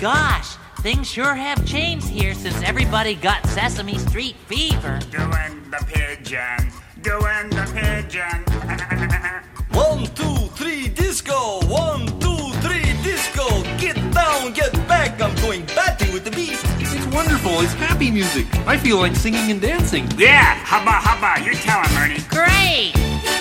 gosh, things sure have changed here since everybody got Sesame Street fever. Doing the pigeon, doing the pigeon. One, two, three, disco. One, two, three, disco. Get down, get back. I'm going batting with the beat. It's wonderful. It's happy music. I feel like singing and dancing. Yeah, hubba hubba. You're telling, Ernie. Great.